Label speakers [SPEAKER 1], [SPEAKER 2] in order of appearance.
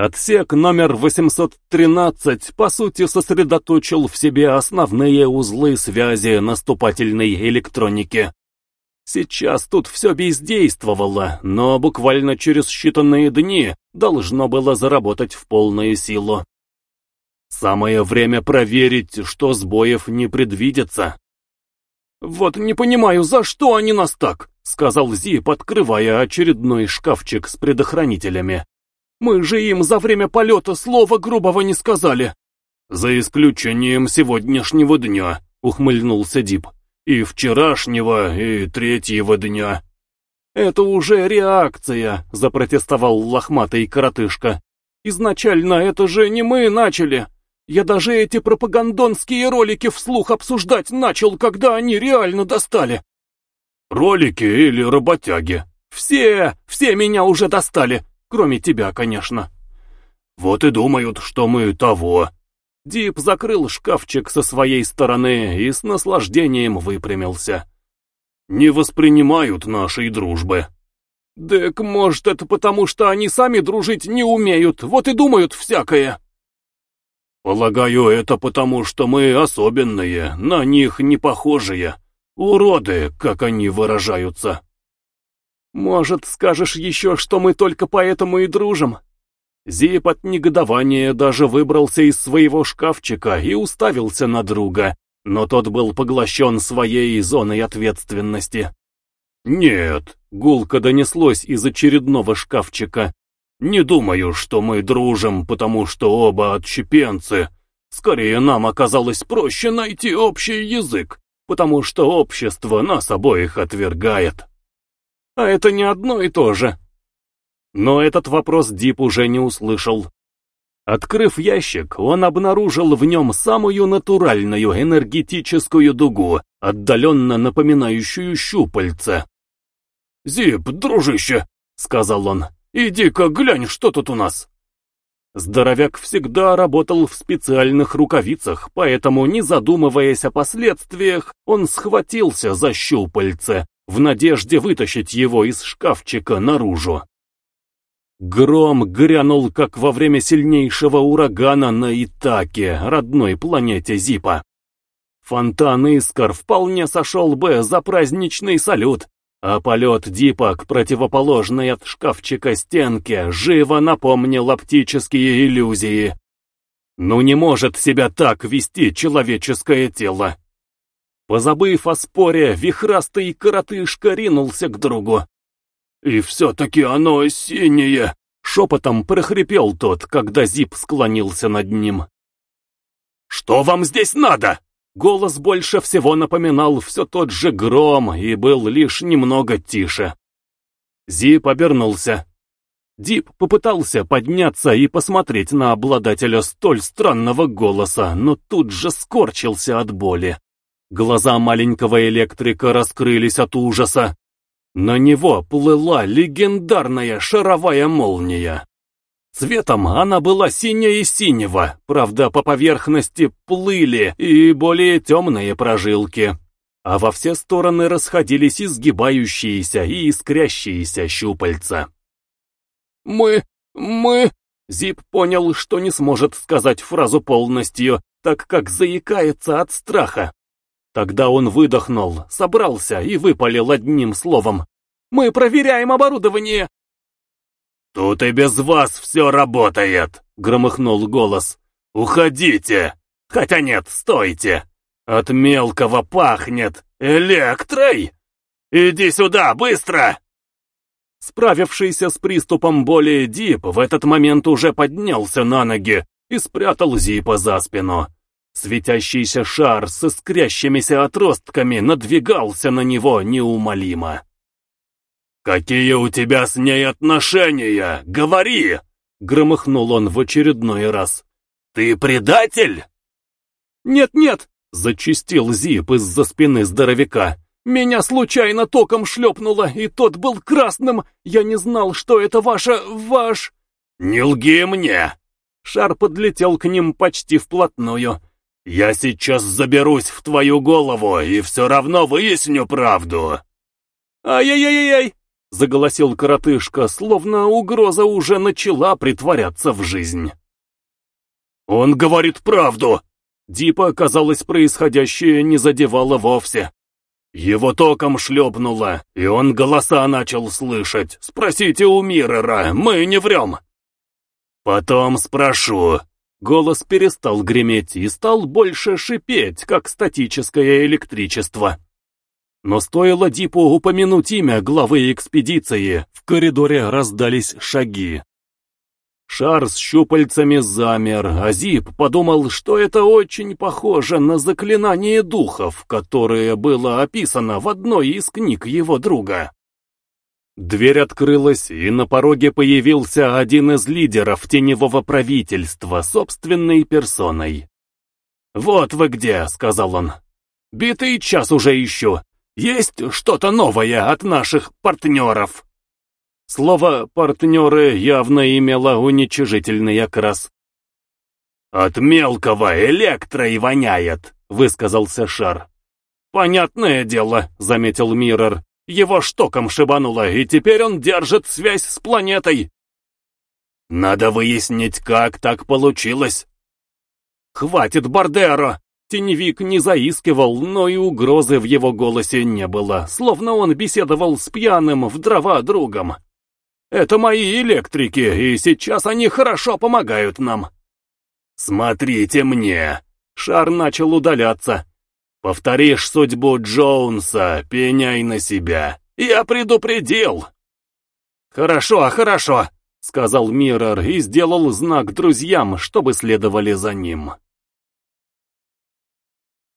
[SPEAKER 1] Отсек номер 813 по сути сосредоточил в себе основные узлы связи наступательной электроники. Сейчас тут все бездействовало, но буквально через считанные дни должно было заработать в полную силу. Самое время проверить, что сбоев не предвидится. «Вот не понимаю, за что они нас так?» — сказал Зип, открывая очередной шкафчик с предохранителями. Мы же им за время полета слова грубого не сказали. За исключением сегодняшнего дня, ухмыльнулся Дип. И вчерашнего, и третьего дня. Это уже реакция, запротестовал лохматый коротышка. Изначально это же не мы начали. Я даже эти пропагандонские ролики вслух обсуждать начал, когда они реально достали. Ролики или работяги? Все, все меня уже достали. Кроме тебя, конечно. Вот и думают, что мы того. Дип закрыл шкафчик со своей стороны и с наслаждением выпрямился. Не воспринимают нашей дружбы. Дек, может, это потому, что они сами дружить не умеют, вот и думают всякое. Полагаю, это потому, что мы особенные, на них не похожие. Уроды, как они выражаются. Может, скажешь еще, что мы только поэтому и дружим?» Зип от негодования даже выбрался из своего шкафчика и уставился на друга, но тот был поглощен своей зоной ответственности. «Нет», — гулко донеслось из очередного шкафчика, «не думаю, что мы дружим, потому что оба отщепенцы. Скорее, нам оказалось проще найти общий язык, потому что общество нас обоих отвергает». А это не одно и то же. Но этот вопрос Дип уже не услышал. Открыв ящик, он обнаружил в нем самую натуральную энергетическую дугу, отдаленно напоминающую щупальце. «Зип, дружище!» — сказал он. «Иди-ка глянь, что тут у нас!» Здоровяк всегда работал в специальных рукавицах, поэтому, не задумываясь о последствиях, он схватился за щупальце, в надежде вытащить его из шкафчика наружу. Гром грянул, как во время сильнейшего урагана на Итаке, родной планете Зипа. Фонтан искр вполне сошел бы за праздничный салют, а полет Дипа к противоположной от шкафчика стенке живо напомнил оптические иллюзии. Ну не может себя так вести человеческое тело. Позабыв о споре, вихрастый коротышка ринулся к другу. «И все-таки оно синее!» — шепотом прохрипел тот, когда Зип склонился над ним. «Что вам здесь надо?» Голос больше всего напоминал все тот же гром и был лишь немного тише. Зип обернулся. Дип попытался подняться и посмотреть на обладателя столь странного голоса, но тут же скорчился от боли. Глаза маленького электрика раскрылись от ужаса. На него плыла легендарная шаровая молния. Цветом она была синее синего, правда по поверхности плыли и более темные прожилки, а во все стороны расходились изгибающиеся и искрящиеся щупальца. «Мы... мы...» Зип понял, что не сможет сказать фразу полностью, так как заикается от страха. Тогда он выдохнул, собрался и выпалил одним словом. «Мы проверяем оборудование!» «Тут и без вас все работает!» — громыхнул голос. «Уходите! Хотя нет, стойте! От мелкого пахнет электрой! Иди сюда, быстро!» Справившийся с приступом боли Дип в этот момент уже поднялся на ноги и спрятал Зипа за спину. Светящийся шар с искрящимися отростками надвигался на него неумолимо. «Какие у тебя с ней отношения? Говори!» — громыхнул он в очередной раз. «Ты предатель?» «Нет-нет!» — зачистил Зип из-за спины здоровяка. «Меня случайно током шлепнуло, и тот был красным. Я не знал, что это ваша... ваш...» «Не лги мне!» Шар подлетел к ним почти вплотную. Я сейчас заберусь в твою голову и все равно выясню правду. Ай-яй-яй-яй! — заголосил коротышка, словно угроза уже начала притворяться в жизнь. «Он говорит правду!» Дипа, казалось, происходящее не задевало вовсе. Его током шлепнуло, и он голоса начал слышать. «Спросите у Миррора, мы не врем!» «Потом спрошу». Голос перестал греметь и стал больше шипеть, как статическое электричество. Но стоило Дипу упомянуть имя главы экспедиции, в коридоре раздались шаги. Шар с щупальцами замер, а Зип подумал, что это очень похоже на заклинание духов, которое было описано в одной из книг его друга. Дверь открылась, и на пороге появился один из лидеров теневого правительства собственной персоной. «Вот вы где», — сказал он. «Битый час уже ищу. Есть что-то новое от наших партнеров?» Слово «партнеры» явно имело уничижительный окрас. «От мелкого электро и воняет», — высказался Шар. «Понятное дело», — заметил Миррор. «Его штоком шибануло, и теперь он держит связь с планетой». «Надо выяснить, как так получилось». «Хватит, Бардеро!» Теневик не заискивал, но и угрозы в его голосе не было, словно он беседовал с пьяным в дрова другом. «Это мои электрики, и сейчас они хорошо помогают нам». «Смотрите мне!» Шар начал удаляться. «Повторишь судьбу Джоунса, пеняй на себя. Я предупредил!» «Хорошо, хорошо!» — сказал Миррор и сделал знак друзьям, чтобы следовали за ним.